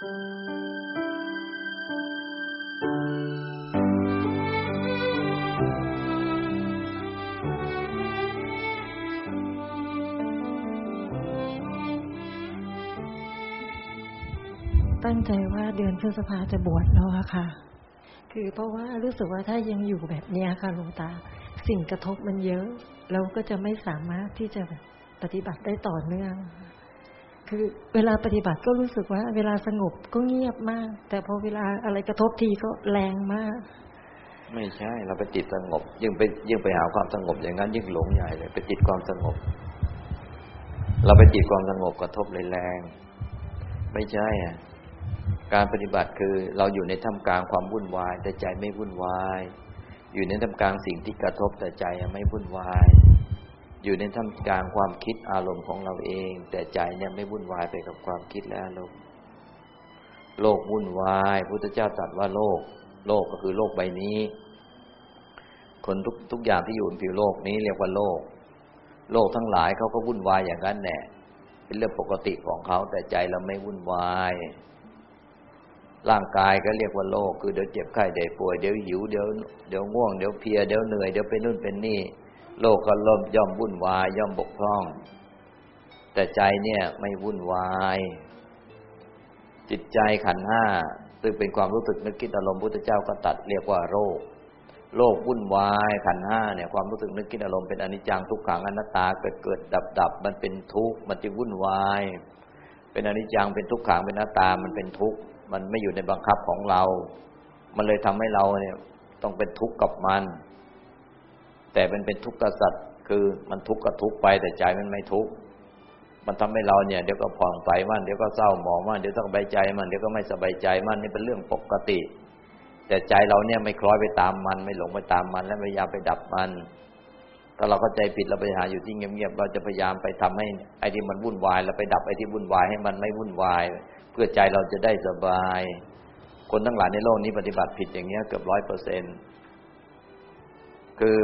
ตั้งใจว่าเดือนพฤษภาจะบวชแล้วค่ะ คือเพราะว่ารู้สึกว่าถ้ายังอยู่แบบนี้ค่ะหลวงตา สิ่งกระทบมันเยอะ เราก็จะไม่สามารถที่จะปฏิบัติได้ต่อเนื่อง คือเวลาปฏิบัติก็รู้สึกว่า เวลาสงบก็เงียบมาก แต่พอเวลาอะไรกระทบทีก็แรงมาก ไม่ใช่เราไปติดสงบ ยิ่งไปยิ่งไปหาความสงบอย่างนั้น ยิ่งหลงใหญ่เลย ไปติดความสงบ เราไปติดความสงบกระทบเลยแรง ไม่ใช่อะการปฏิบัติคือเราอยู่ในท่ามกลางความวุ่นวาย แต่ใจไม่วุ่นวาย อยู่ในท่ามกลางสิ่งที่กระทบแต่ใจไม่วุ่นวาย อยู่ในท่ามกลางความคิดอารมณ์ของเราเอง แต่ใจเนี่ยไม่วุ่นวายไปกับความคิดและอารมณ์โลกวุ่นวายพุทธเจ้าตรัสว่าโลก โลกก็คือโลกใบนี้ คนทุกทุกอย่างที่อยู่บนผิวโลกนี้เรียกว่าโลก โลกทั้งหลายเขาก็วุ่นวายอย่างนั้นแน่เป็นเรื่องปกติของเขาแต่ใจเราไม่วุ่นวายร่างกายก็เรียกว่าโรคคือเดี๋ยวเจ็บไข้เดี๋ยวป่วยเดี๋ยวหิวเดี๋ยวเดี๋ยวง่วงเดี๋ยวเพียเดี๋ยวเหนื่อยเดี๋ยวเป็นนู่นเป็นนี่ โลกก็ล่มย่อมวุ่นวายย่อมบกพร่อง แต่ใจเนี่ยไม่วุ่นวาย จิตใจขันห้าซึ่งเป็นความรู้สึกนึกคิดอารมณ์พุทธเจ้าก็ตัดเรียกว่าโรค โลกวุ่นวายขันห้าเนี่ยความรู้สึกนึกคิดอารมณ์เป็นอนิจจังทุกขังอนัตตาเกิดเกิดดับดับมันเป็นทุกข์มันจึงวุ่นวาย เป็นอนิจจังเป็นทุกขังเป็นอนัตตามันเป็นทุกข์มันไม่อยู่ในบังคับของเรา มันเลยทำให้เราเนี่ยต้องเป็นทุกข์กับมัน แต่มันเป็นทุกข์กษัตริย์คือมันทุกข์ก็ทุกข์ไปแต่ใจมันไม่ทุกข์มันทำให้เราเนี่ยเดี๋ยวก็ผ่องใสมันเดี๋ยวก็เศร้าหมองมันเดี๋ยวต้องสบายใจมันเดี๋ยวก็ไม่สบายใจมันนี่เป็นเรื่องปกติ แต่ใจเราเนี่ยไม่คล้อยไปตามมัน ไม่หลงไปตามมัน และพยายามไปดับมันถ้าเราเข้าใจผิดเราไปหาอยู่ที่เงียบๆเราจะพยายามไปทำให้ไอ้ที่มันวุ่นวายเราไปดับไอ้ที่วุ่นวายให้มันไม่วุ่นวาย เพื่อใจเราจะได้สบาย คนทั้งหลายในโลกนี้ปฏิบัติผิดอย่างเงี้ยเกือบร้อยเปอร์เซ็นคือ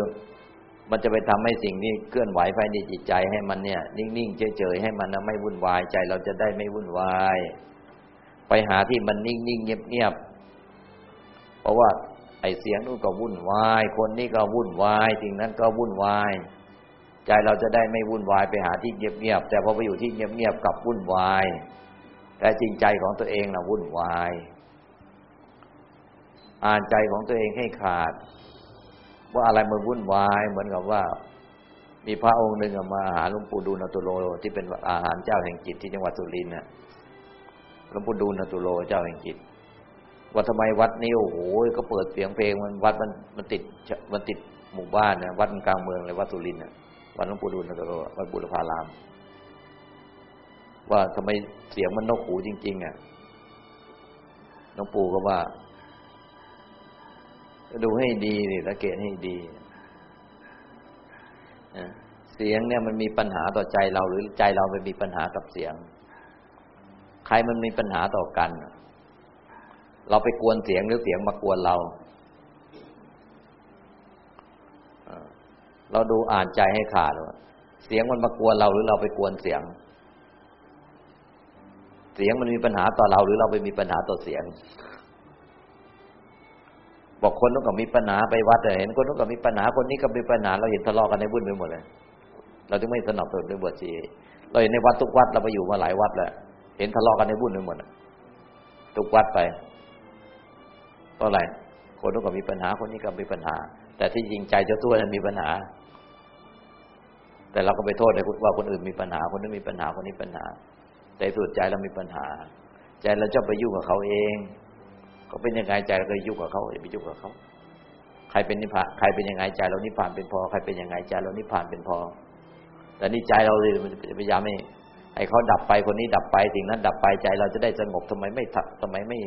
มันจะไปทำให้สิ่งที่เคลื่อนไหวภายในจิตใจให้มันเนี่ย นิ่งๆเฉยๆให้มันไม่วุ่นวายใจเราจะได้ไม่วุ่นวาย ไปหาที่มันนิ่งๆเงียบๆเพราะว่า ไอเสียงนู้นก็วุ่นวาย คนนี้ก็วุ่นวายสิ่งนั้นก็วุ่นวาย ใจเราจะได้ไม่วุ่นวายไปหาที่เงียบๆแต่พอไปอยู่ที่เงียบๆกับวุ่นวายแต่จริงใจของตัวเองนะวุ่นวาย อ่านใจของตัวเองให้ขาด ว่าอะไรมันวุ่นวาย เหมือนกับว่า มีพระองค์หนึ่งมาหาหลวงปู่ดูลตุโลที่เป็นอาหารเจ้าแห่งจิตที่จังหวัดสุรินทร์น่ะหลวงปู่ดูลตุโลเจ้าแห่งจิตว่าทำไมวัดนี้โอ้โหก็เปิดเสียงเพลงมันวัดมันมันติดมันติดหมู่บ้านนะวัดกลางเมืองเลยวัดสุรินทร์น่ะวัดหลวงปู่ดูลตุโลวัดบุรพาราม ว่าทำไมเสียงมันนกหูจริง ๆ อะน้องปู่ก็ว่า ดูให้ดีนี่สังเกตให้ดีเสียงเนี่ยมันมีปัญหาต่อใจเราหรือใจเราไปมีปัญหากับเสียง ใครมันมีปัญหาต่อกัน เราไปกวนเสียงหรือเสียงมากวนเราเราดูอ่านใจให้ขาดว่าเสียงมันมากวนเราหรือเราไปกวนเสียง เสียงมันมีปัญหาต่อเราหรือเราไปมีปัญหาต่อเสียง บอกคนนู้นก็มีปัญหาไปวัดเห็นคนนู้นก็มีปัญหาคนนี้ก็มีปัญหาเราเห็นทะเลาะกันในวุ่นไปหมดเลย เราจึงไม่สนับสนุนในบวชชีเราเห็นในวัดทุกวัดเราไปอยู่มาหลายวัดแล้วเห็นทะเลาะกันในวุ่นไปหมดทุกวัดไปเพราะอะไรคนนู้นก็มีปัญหาคนนี้ก็มีปัญหา แต่ที่จริงใจเจ้าตัวนั้นมีปัญหา แต่เราก็ไปโทษในว่าคนอื่นมีปัญหา คนนี้มีปัญหาคนนี้ปัญหา แต่สุดใจเรามีปัญหา ใจเราจะไปยุ่งกับเขาเอง เขาเป็นยังไงใจเราก็ยุ่งกับเขาอย่าไปยุ่งกับเขาใครเป็นนิพพานใครเป็นยังไงใจเรานิพพานเป็นพอใครเป็นยังไงใจเรานิพพานเป็นพอ แต่นี่ใจเราเลยมันพยายามไม่ให้เขาดับไปคนนี้ดับไปสิ่งนั้น ดับไปใจเราจะได้สงบทำไมไม่ทำไมไม่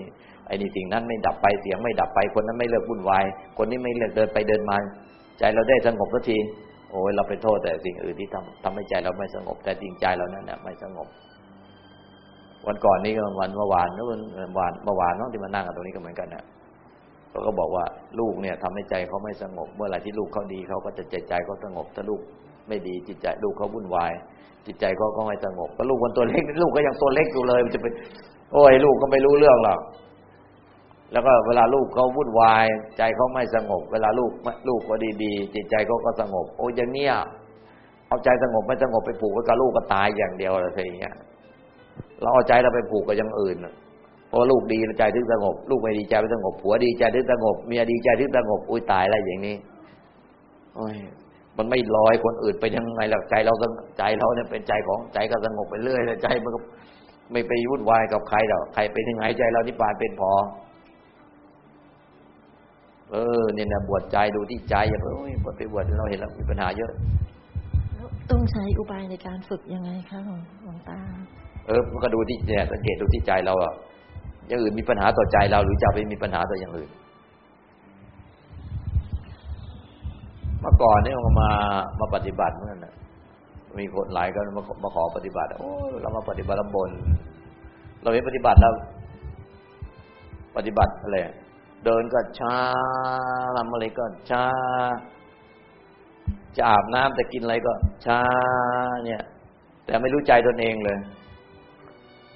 ไอ้นี่สิ่งนั้นไม่ดับไปเสียงไม่ดับไปคนนั้นไม่เลิกวุ่นวาย คนนี้ไม่เลิกเดินไปเดินมา ใจเราได้สงบสักทีโอ้ยเราไปโทษแต่สิ่งอื่นที่ทำทำให้ใจเราไม่สงบแต่จริงใจเรานั้นเนี่ยไม่สงบ วันก่อนนี้ก็วันเมื่อวานนู้นเมื่อวานเมื่อวานน้องที่มานั่งกันตรงนี้ก็เหมือนกันนะเขาก็บอกว่าลูกเนี่ยทำให้ใจเขาไม่สงบ เมื่อไหร่ที่ลูกเขาดีเขาก็จะใจใจเขาสงบ ถ้าลูกไม่ดีจิตใจลูกเขาวุ่นวาย จิตใจเขาก็ไม่สงบก็ลูกคนตัวเล็กลูกก็ยังตัวเล็กอยู่เลยมันจะไปโอ้ยลูกก็ไม่รู้เรื่องหรอกแล้วก็เวลาลูกเขาวุ่นวาย ใจเขาไม่สงบ เวลาลูกลูกก็ดีๆ จิตใจเขาก็สงบ โอ้ยอย่างเนี้ยเอาใจสงบไม่สงบไปผูกไว้กับลูกก็ตายอย่างเดียวอะไรอย่างเงี้ย เราเอาใจเราไปผูกกับอย่างอื่นพอลูกดีใจถึงสงบ ลูกไม่ดีใจไม่สงบผัวดีใจถึงสงบเมียดีใจถึงสงบอุ้ยตายแล้วอย่างนี้โอ้ยมันไม่ลอยคนอื่นไปยังไงหลักใจเราใจเราเนี่ยเป็นใจของใจก็สงบไปเรื่อยใจมันก็ไม่ไปวุ่นวายกับใครหรอกใครเป็นยังไงใจเรานิพพานเป็นพอเออเนี่ยนะบวชใจดูที่ใจอย่าไปโอ้ยไปบวชเราเห็นแล้วมีปัญหาเยอะ ต้องใช้อุบายในการฝึกยังไงคะหลวงตา เออมันก็ดูที่เนี่ยสังเกตดูที่ใจเราอะอย่างอื่นมีปัญหาต่อใจเรา หรือจะไปมีปัญหาต่ออย่างอื่น เมื่อก่อนเนี่ยมามาปฏิบัติเมื่อนั้นมีคนหลายก็มามาขอปฏิบัติโอ้เรามาปฏิบัติลำบน เราไม่ปฏิบัติแล้ว ปฏิบัติอะไรเดินก็ช้าทำอะไรก็ช้า จะอาบน้ำจะกินอะไรก็ช้าเนี่ย แต่ไม่รู้ใจตนเองเลย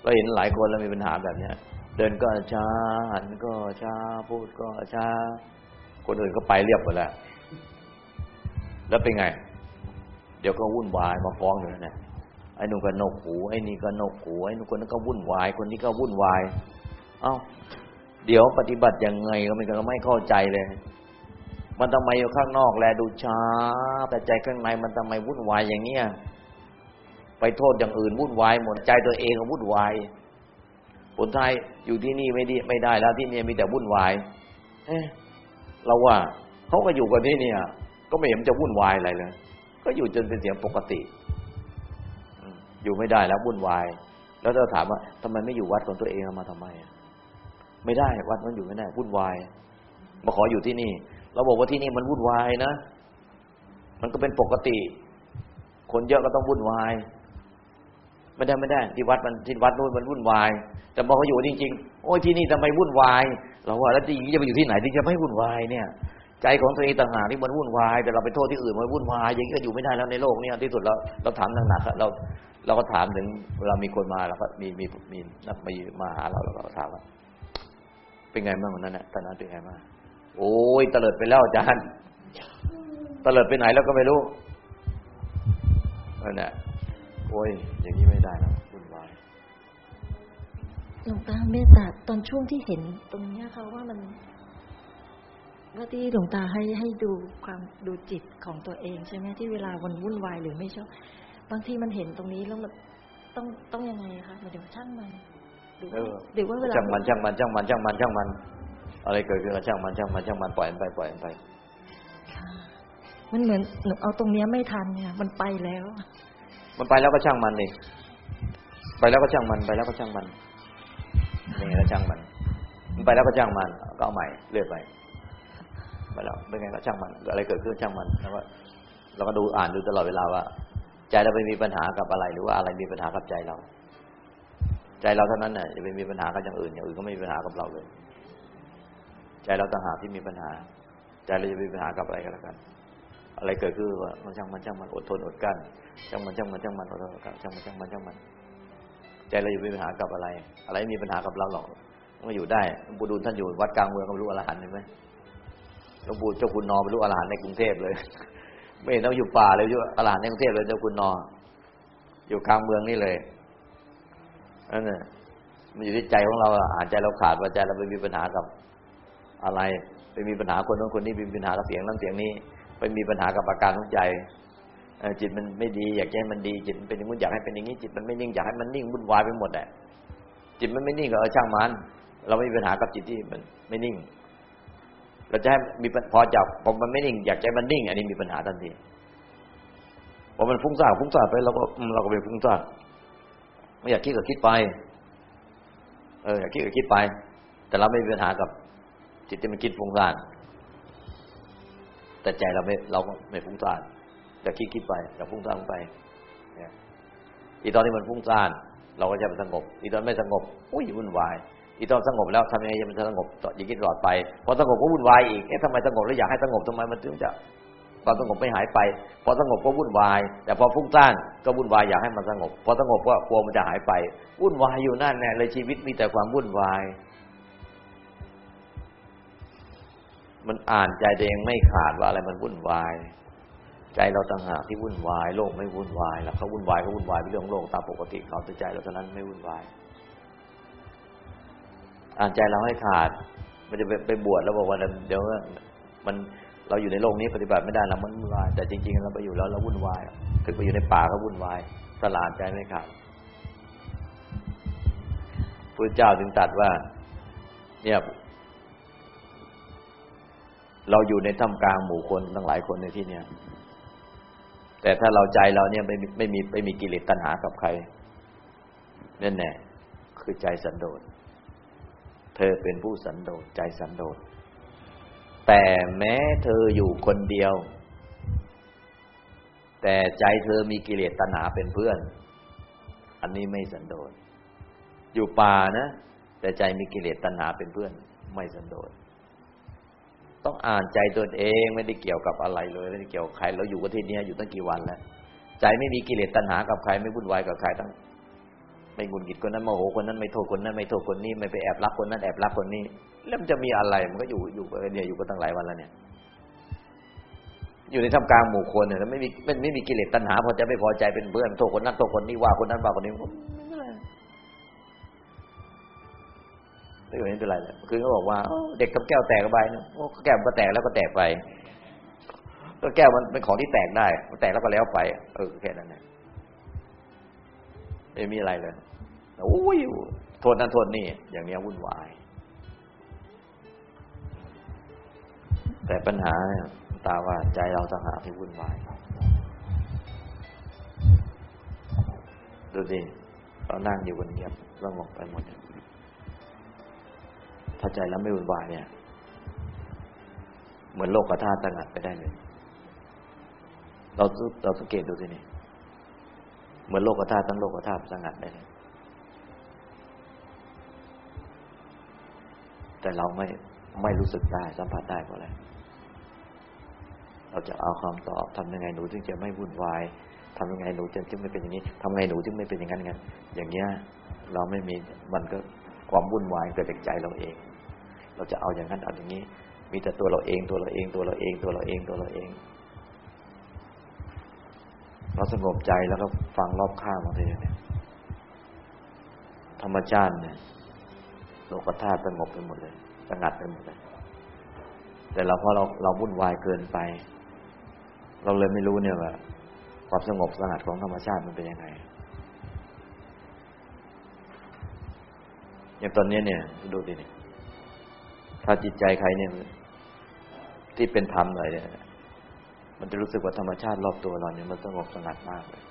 เราเห็นหลายคนแล้วมีปัญหาแบบเนี้ย เดินก็ช้าหันก็ช้าพูดก็ช้า คนอื่นก็ไปเรียบหมดแล้ว แล้วเป็นไง เดี๋ยวก็วุ่นวายมาฟ้องอยู่นั่นแหละไอ้นุ่นก็นกหูไอ้นี่ก็นกหูไอ้นุ่นคนนั้นก็วุ่นวาย คนนี้ก็วุ่นวาย เอ้า เดี๋ยวปฏิบัติยังไงก็ไม่ก็ไม่เข้าใจเลย มันทำไมอยู่ข้างนอกแลดูช้าแต่ใจข้างในมันทำไมวุ่นวายอย่างเนี้ย ไปโทษอย่างอื่นวุ่นวายหมดใจตัวเองก็วุ่นวายผลท้ายอยู่ที่นี่ไม่ดีไม่ได้แล้วที่นี่มีแต่วุ่นวายเอ๊ะเราว่าเขาก็อยู่กันที่นี่ก็ไม่เห็นจะวุ่นวายอะไรเลย ก็อยู่จนเป็นเสียงปกติอยู่ไม่ได้แล้ววุ่นวาย แล้วเราถามว่าทำไมไม่อยู่วัดของตัวเองมาทำไมไม่ได้วัดมันอยู่ไม่ได้วุ่นวาย มาขออยู่ที่นี่ เราบอกว่าที่นี่มันวุ่นวายนะ มันก็เป็นปกติ คนเยอะก็ต้องวุ่นวาย ไม่ได้ไม่ได้ที่วัดมันที่วัดนู้นมันวุ่นวาย แต่พอเขาอยู่จริงๆโอ้ยที่นี่ทำไมวุ่นวาย เราว่าแล้วจริงจะไปอยู่ที่ไหนที่จะไม่วุ่นวายเนี่ยใจของตัวเองต่างหากที่มันวุ่นวายแต่เราไปโทษที่อื่นมันวุ่นวายอย่างนี้ก็อยู่ไม่ได้แล้วในโลกนี้ที่สุดเราเราถามหนักๆเราเราก็ถามถึงเวลามีคนมาแล้วก็มีมีมีนักมีมาหาเราเราก็ถามว่าเป็นไงบ้างวันนั้นนะตอนนั้นเป็นไงบ้างโอ้ยเตลิดไปแล้วอาจารย์เตลิดไปไหนแล้วก็ไม่รู้นั่นแหละ โอ้ย อย่างนี้ไม่ได้แล้ววุ่นวายหลวงตาเมตตาตอนช่วงที่เห็นตรงนี้ค่ะว่ามันว่าที่หลวงตาให้ให้ดูความดูจิตของตัวเอง ใช่ไหมที่เวลาวันวุ่นวายหรือไม่ชอบบางทีมันเห็นตรงนี้แล้วมันต้องต้องยังไงคะมาเดี๋ยวช่างมันหรือว่าเวลาช่างมันช่างมันช่างมันช่างมันช่างมัน อะไรเกิดขึ้นช่างมันช่างมันช่างมันปล่อยมันไปปล่อยมันไปมันเหมือนหนูเอาตรงเนี้ยไม่ทันเนี่ย มันไปแล้ว มันไปแล้วก็ช่างมันเองไปแล้วก็ช่างมัน ไปแล้วก็ช่างมันนี่แล้วช่างมัน มันไปแล้วก็ช่างมัน ก็เอาใหม่เรื่อยไปไปแล้วเป็นไงก็ช่างมันอะไรเกิดขึ้นช่างมันแล้วก็เราก็ดูอ่านดูตลอดเวลาว่า ใจเราไปมีปัญหากับอะไร หรือว่าอะไรมีปัญหากับใจเรา ใจเราเท่านั้นน่ะจะไปมีปัญหากับอย่างอื่นอย่างอื่นก็ไม่มีปัญหากับเราเลย ใจเราต่างหากที่มีปัญหา ใจเราจะมีปัญหากับอะไรกันแล้วกัน อะไรเกิดขึ้นว่ามันช่างมันช่างมันอดทนอดกั้นช่างมันช่างมันช่างมันอดทนอดกั้นช่างมันช่างมันช่างมันใจเราอยู่มีปัญหากับอะไร อะไรมีปัญหากับเราหรอกมันอยู่ได้บุดุลท่านอยู่วัดกลางเมืองก็รู้อรหันต์เห็นไหมหลวงปู่เจ้าคุณนอไปรู้อรหันต์ในกรุงเทพเลย ไม่เห็นต้องอยู่ป่าเลยอยู่อรหันต์ในกรุงเทพเลยเจ้าคุณนอ อยู่กลางเมืองนี่เลยนั่นน่ะมันอยู่ที่ใจของเราอ่านใจเราขาดว่าใจเราไปมีปัญหากับอะไรไปมีปัญหาคนนั้นคนนี้มีปัญหากับเสียงนั้นเสียงนี้ ไปมีปัญหากับอาการของใจจิตมันไม่ดี อยากให้มันดีจิตมันเป็นอย่างนู้นอยากให้เป็นอย่างนี้จิตมันไม่นิ่งอยากให้มันนิ่งวุ่นวายไปหมดแหละจิตมันไม่นิ่งก็เออช่างมันเราไม่มีปัญหากับจิตที่มันไม่นิ่ง เราจะให้มีพอจับพอมันไม่นิ่ง อยากใจมันนิ่ง อันนี้มีปัญหาทันทีพอมันฟุ้งซ่านฟุ้งซ่านไปเราก็เราก็ไปฟุ้งซ่านไม่อยากคิดก็คิดไป เอออยากคิดก็คิดไป แต่เราไม่มีปัญหากับจิตที่มันคิดฟุ้งซ่าน แต่ใจเราไม่เราไม่ฟุ้งซ่านแต่คิดคิดไปแต่ฟุ้งซ่านไปอีตอนที่มันฟุ้งซ่าน เราก็จะมันสงบ อีตอนไม่สงบอุ้ยวุ่นวาย อีตอนสงบแล้วทำยังไงจะมันสงบต่ออย่งนี้ตลอดไปพอสงบก็วุ่นวายอีกเอ๊ะทำไมสงบแล้วอยากให้สงบทำไมมันถึงจะความสงบไม่หายไป พอสงบก็วุ่นวาย แต่พอฟุ้งซ่านก็วุ่นวายอยากให้มันสงบ พอสงบก็กลัวมันจะหายไป วุ่นวายอยู่นั่นแน่เลยชีวิตมีแต่ความวุ่นวาย มันอ่านใจตัวเองไม่ขาดว่าอะไรมันวุ่นวาย ใจเราต่างหากที่วุ่นวายโลกไม่วุ่นวายแล้วเขาวุ่นวายก็วุ่นวายเป็นเรื่องโลกตามปกติเขาแต่ใจเราเท่านั้นไม่วุ่นวาย อ่านใจเราให้ขาด มันจะไปไปบวชแล้วบอกว่าเดี๋ยวมันเราอยู่ในโลกนี้ปฏิบัติไม่ได้เรามันวุ่นวาย แต่จริง ๆ เราไปอยู่แล้วเราวุ่นวายถึงไปอยู่ในป่าก็วุ่นวายตลาดใจไม่ขาดพระเจ้าถึงตรัสว่า เนี่ย เราอยู่ในท่ามกลางหมู่คนทั้งหลายคนในที่เนี้ยแต่ถ้าเราใจเราเนี่ยไม่ไม่มีไม่มีกิเลสตัณหากับใครนั่นแน่คือใจสันโดษเธอเป็นผู้สันโดษใจสันโดษแต่แม้เธออยู่คนเดียว แต่ใจเธอมีกิเลสตัณหาเป็นเพื่อน อันนี้ไม่สันโดษอยู่ป่านะ แต่ใจมีกิเลสตัณหาเป็นเพื่อน ไม่สันโดษ ต้องอ่านใจตัวเองไม่ได้เกี่ยวกับอะไรเลย ไม่ได้เกี่ยวกับใครเราอยู่กันที่นี้อยู่ตั้งกี่วันแล้วใจไม่มีกิเลสตัณหากับใครไม่วุ่นวายกับใครทั้งไม่งุนกิดคนนั้นโมโหคนนั้นไม่โทษคนนั้นไม่โทษคนนี้ไม่ไปแอบรักคนนั้นแอบรักคนนี้ แล้วมันจะมีอะไรมันก็อยู่อยู่กันเนี่ยอยู่กันตั้งหลายวันแล้วเนี่ย อยู่ในท่ามกลางหมู่คนเนี่ยไม่มีไม่ไม่มีกิเลสตัณหาพอจะไม่พอใจเป็นเพื่อนโทษคนนั้นโทษคนนี้ว่าคนนั้นว่าคนนี้ ไม่เป็นไรไม่เป็นไรเลยคือเขาบอกว่าเด็กทำแก้วแตกไปนะโอ้แก้วมันก็แตกแล้วก็แตกไป ก็แก้วมันเป็นของที่แตกได้แตกแล้วก็แล้วไป เออแค่นั้นเองไม่มีอะไรเลยโอ้ยโทษนั้นโทษนี่อย่างนี้วุ่นวาย แต่ปัญหาตาว่าใจเราต่างหากที่วุ่นวายดูสิเรานั่งอยู่บนเงียบสงบไปหมด ถ้าใจแล้วไม่วุ่นวายเนี่ย เหมือนโลกกระธาตุสงัดไปได้เลย เราเราสังเกตดูสินี่เหมือนโลกธาตุทั้งโลกธาตุสงัดได้เลยแต่เราไม่ไม่รู้สึกได้สัมผัสได้เพราะอะไรเราจะเอาคำตอบทำยังไงหนูจึงจะไม่วุ่นวายทำยังไงหนูจึงจะไม่เป็นอย่างนี้ทำไงหนูจึงไม่เป็นอย่างนั้นกันอย่างเงี้ย เราไม่มีมันก็ความวุ่นวายเกิดจากใจเราเอง เราจะเอาอย่างนั้นเอาอย่างนี้ มีแต่ตัวเราเองตัวเราเองตัวเราเองตัวเราเองตัวเราเองเราสงบใจแล้วก็ฟังรอบข้างมาทีเนี่ยธรรมชาติเนี่ยโลกธาตุสงบไปหมดเลยสงัดไปหมดเลยแต่เราพอเราเราวุ่นวายเกินไป เราเลยไม่รู้เนี่ยว่าความสงบสงัดของธรรมชาติมันเป็นยังไงอย่างตอนนี้เนี่ยดูดิเนี่ย ถ้าจิตใจใครเนี่ยที่เป็นธรรมเลยเนี่ย มันจะรู้สึกว่าธรรมชาติรอบตัวเราเนี่ยมันสงบสงัดมากเลย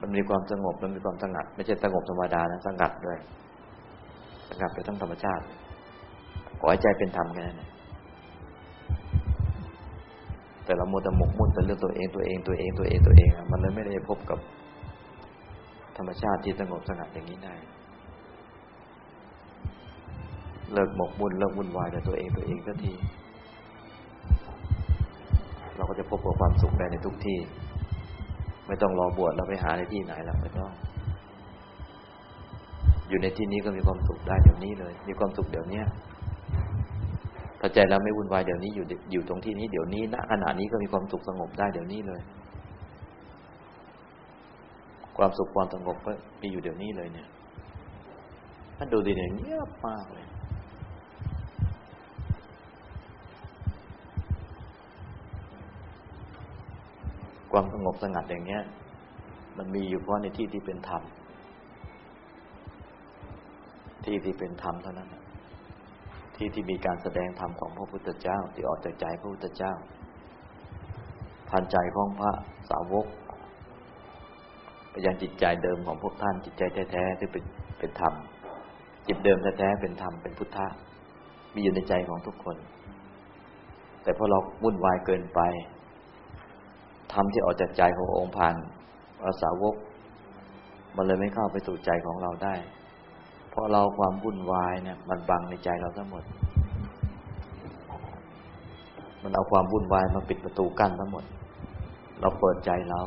มันมีความสงบมันมีความสงัด ไม่ใช่สงบธรรมดานะสงัดด้วย สงัดไปทั้งธรรมชาติขอให้ใจเป็นธรรมแค่นั้นแต่เราโมดหมกมุ่นแต่เรื่องตัวเองตัวเองตัวเองตัวเองตัวเองมันเลยไม่ได้พบกับธรรมชาติที่สงบสงัดอย่างนี้ได้ เลิกหมกมุ่นเลิกวุ่นวายแต่ตัวเองตัวเองสักที เราก็จะพบกับความสุขได้ในทุกที่ ไม่ต้องรอบวชเราไปหาในที่ไหนแล้วไม่ต้อง อยู่ในที่นี้ก็มีความสุขได้เดี๋ยวนี้เลย มีความสุขเดี๋ยวนี้ถ้าใจเราไม่วุ่นวายเดี๋ยวนี้อยู่อยู่ตรงที่นี้เดี๋ยวนี้ณขณะนี้ก็มีความสุขสงบได้เดี๋ยวนี้เลย ความสุขความสงบก็มีอยู่เดี๋ยวนี้เลยเนี่ยถ้าดูดีเนี่ยเงียบมากเลย ความสงบสงัดอย่างเงี้ย มันมีอยู่เพราะในที่ที่เป็นธรรม ที่ที่เป็นธรรมเท่านั้น ที่ที่มีการแสดงธรรมของพระพุทธเจ้า ที่ออกจากใจพระพุทธเจ้าพันใจของพระสาวกไปยังจิตใจเดิมของพวกท่านจิตใจแท้ๆที่เป็นเป็นธรรม จิตเดิมแท้ๆเป็นธรรมเป็นพุทธะมีอยู่ในใจของทุกคน แต่พอเราวุ่นวายเกินไป ธรรมที่ออกจากใจขององค์ผ่านภาษาวก มันเลยไม่เข้าไปสู่ใจของเราได้ เพราะเราความวุ่นวายเนี่ย มันบังในใจเราทั้งหมด มันเอาความวุ่นวายมาปิดประตูกั้นทั้งหมด เราเปิดใจเรา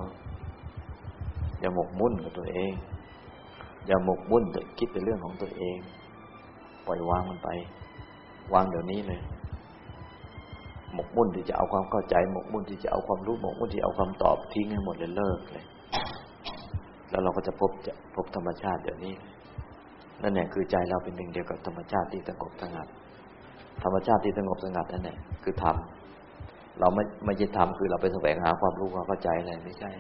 อย่าหมกมุ่นกับตัวเอง อย่าหมกมุ่นแต่คิดแต่เรื่องของตัวเอง ปล่อยวางมันไป วางเดี๋ยวนี้เลย หมกมุ่นที่จะเอาความเข้าใจ หมกมุ่นที่จะเอาความรู้หมกมุ่นที่เอาความตอบทิ้งให้หมดเลยเลิกเลย แล้วเราก็จะพบจะพบธรรมชาติเดี๋ยวนี้นั่นแหละคือใจเราเป็นหนึ่งเดียวกับธรรมชาติที่สงบสงัด ธรรมชาติที่สงบสงัดนั่นแหละคือธรรมเราไม่ไม่ใช่ธรรมคือเราไปแสวงหาความรู้ความเข้าใจอะไรไม่ใช่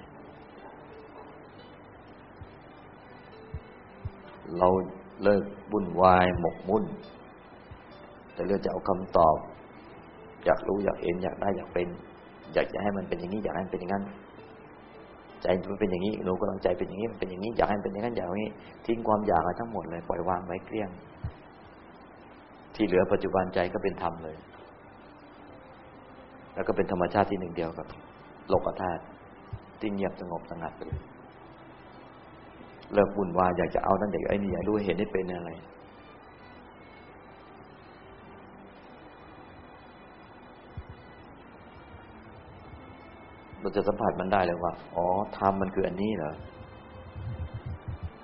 เราเลิกบุ่นวายหมกมุ่น แต่เรื่องจะเอาคำตอบ อยากรู้อยากเห็นอยากได้อยากเป็น อยากจะให้มันเป็นอย่างนี้อยากให้มันเป็นอย่างนั้นใจมันเป็นอย่างนี้หนูก็ต้องใจเป็นอย่างนี้มันเป็นอย่างนี้อยากให้มันเป็นอย่างนั้นอย่างนี้ ทิ้งความอยากทั้งหมดเลยปล่อยวางไว้เกลี้ยง ที่เหลือปัจจุบันใจก็เป็นธรรมเลย แล้วก็เป็นธรรมชาติที่หนึ่งเดียวกับโลกธาตุที่เงียบสงบสงัดไปเลยเลิกบุ่นวายอยากจะเอานั่นอยากไอ้นี่อยากรู้เห็นได้เป็นอะไร เราจะสัมผัสมันได้เลยว่า อ๋อธรรมมันคืออันนี้เหรอ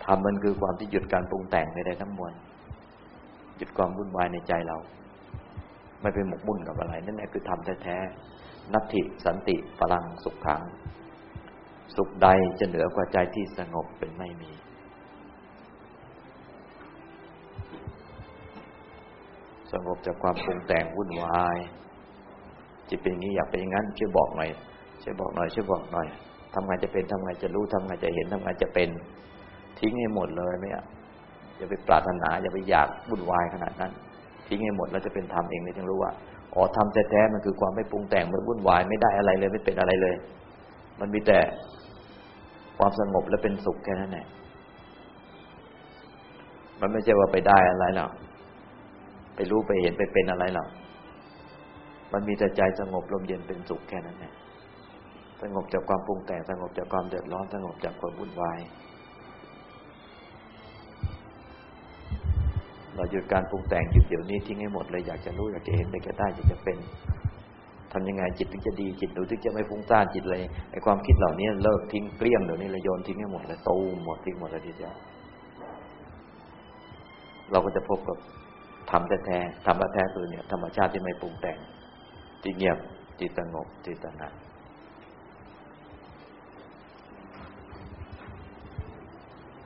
ธรรมมันคือความที่หยุดการปรุงแต่งในใดทั้งมวลหยุดความวุ่นวายในใจเรา ไม่ไปหมกมุ่นกับอะไร นั่นแหละคือธรรมแท้ๆนัตถิสันติพลังสุขขัง สุขใดจะเหนือกว่าใจที่สงบเป็นไม่มีสงบจากความปรุงแต่งวุ่นวายจิตเป็นอย่างนี้อยากเป็นอย่างนั้นช่วยบอกหน่อย ช่วยบอกหน่อยช่วยบอกหน่อยทำไงจะเป็นทำไงจะรู้ทำไงจะเห็นทำไงจะเป็น ทิ้งให้หมดเลยไม่อะอย่าไปปรารถนาอย่าไปอยากวุ่นวายขนาดนั้น ทิ้งให้หมดแล้วจะเป็นธรรมเองเลยจึงรู้ว่าอ๋อทำแท้ๆมันคือความไม่ปรุงแต่งไม่วุ่นวายไม่ได้อะไรเลย ไม่เป็นอะไรเลย มันมีแต่ความสงบและเป็นสุขแค่นั้นแหละมันไม่ใช่ว่าไปได้อะไรหรอกไปรู้ไปเห็นไปเป็นอะไรหรอกมันมีแต่ใจสงบลมเย็นเป็นสุขแค่นั้นแหละ สงบจากความปรุงแต่งสงบจากความเดือดร้อนสงบจากความวุ่นวาย เราหยุดการปรุงแต่งหยุดเดี๋ยวนี้ทิ้งให้หมดเลยอยากจะรู้อยากจะเห็นอยากจะได้อยากจะเป็นทำยังไงจิตถึงจะดีจิตหนูถึงจะไม่ฟุ้งซ่านจิตเลยไอ้ความคิดเหล่านี้เลิกทิ้งเกลี้ยงเดี๋ยวนี้เลยโยนทิ้งให้หมดเลยตูมหมดทิ้งหมดเลยทีเดียวเราก็จะพบกับธรรมแท้ธรรมแท้คือเนี่ยธรรมชาติที่ไม่ปรุงแต่งที่เงียบที่สงบที่สงัด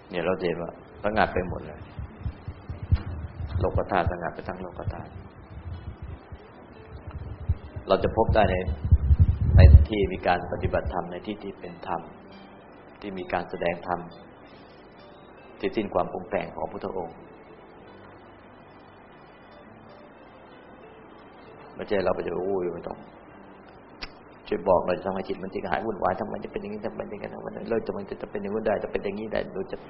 เนี่ยเราเห็นว่าสงัดไปหมดเลยโลกธาตุสงัดไปทั้งโลกธาตุเราจะพบได้ในในที่มีการปฏิบัติธรรมในที่ที่เป็นธรรม ที่มีการแสดงธรรมที่สิ้นความปรุงแต่งของพระพุทธองค์ไม่ใช่เราไปจะอู้ยไม่ต้อง ช่วยบอกหน่อยทำไมจิตมันจึงหายวุ่นวายทำไมจะเป็นอย่างนี้ทำไมอย่างนี้ทำไมเลิกจะมันจะเป็นอย่างนี้ได้จะเป็นอย่างนี้ได้หนูจะไป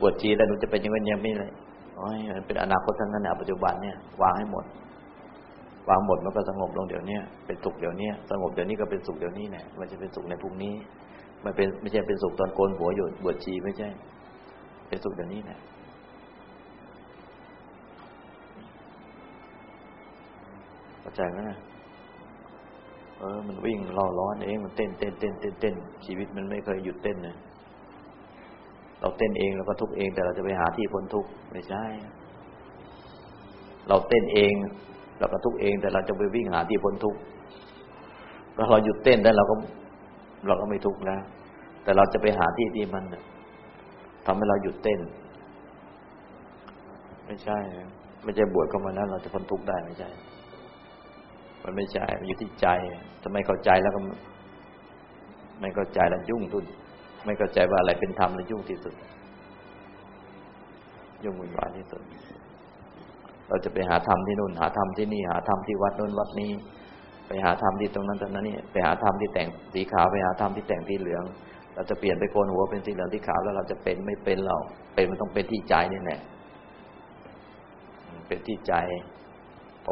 บวชชีแล้วหนูจะเป็นอย่างนี้ยังไม่เลยโอ้ยมันเป็นอนาคตทั้งนั้นนะปัจจุบันเนี่ยวางให้หมด วางหมดมันก็สงบลงเดี๋ยวนี้เป็นสุขเดี๋ยวนี้สงบเดี๋ยวนี้ก็เป็นสุขเดี๋ยวนี้แน่มันจะเป็นสุขในพรุ่งนี้ มันเป็นไม่ใช่เป็นสุขตอนโกนหัวอยู่บวชชีไม่ใช่ เป็นสุขเดี๋ยวนี้แน่เข้าใจไหม เออ มันวิ่งล่อร้อนเอง มันเต้นเต้นเต้นเต้นเต้นชีวิตมันไม่เคยหยุดเต้นนะเราเต้นเองเราก็ทุกเอง แต่เราจะไปหาที่พ้นทุกไม่ใช่ เราเต้นเองเราก็ทุกเอง แต่เราจะไปวิ่งหาที่พ้นทุกข์ก็เราหยุดเต้นแล้เราก็ เราก็ไม่ทุกข์แล้วแต่เราจะไปหาที่ที่มันทำให้เราหยุดเต้น ไม่ใช่ ไม่ใช่บวชเข้ามาแล้ว เราจะพ้นทุกข์ได้ไม่ใช่ มันไม่ใช่ มันอยู่ที่ใจทำไมเข้าใจแล้วก็ไม่เข้าใจแล้วยุ่งทุนไม่เข้าใจว่าอะไรเป็นธรรมแล้วยุ่งที่สุด ยุ่งวุ่นวายที่สุด เราจะไปหาธรรมที่นู่น หาธรรมที่นี่ หาธรรมที่วัดนู่นวัดนี้ ไปหาธรรมที่ตรงนั้นตรงนั้นนี่ไปหาธรรมที่แต่งสีขาวไปหาธรรมที่แต่งสีเหลือง เราจะเปลี่ยนไปโกนหัวเป็นสีเหลืองที่ขาวแล้วเราจะเป็นไม่เป็นเรา เป็นมันต้องเป็นที่ใจนี่แหละเป็นที่ใจ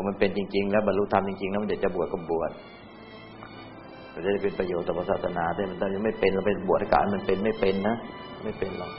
มันเป็นจริง ๆ แล้วบรรลุธรรมจริงๆแล้วมันเดี๋ยวจะบวชก็บวชจะได้เป็นประโยชน์ต่อศาสนาได้มันตอนยังไม่เป็นเราเป็นบวชการมันเป็นไม่เป็นนะ ไม่เป็นหรอก